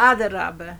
هذا الرابع.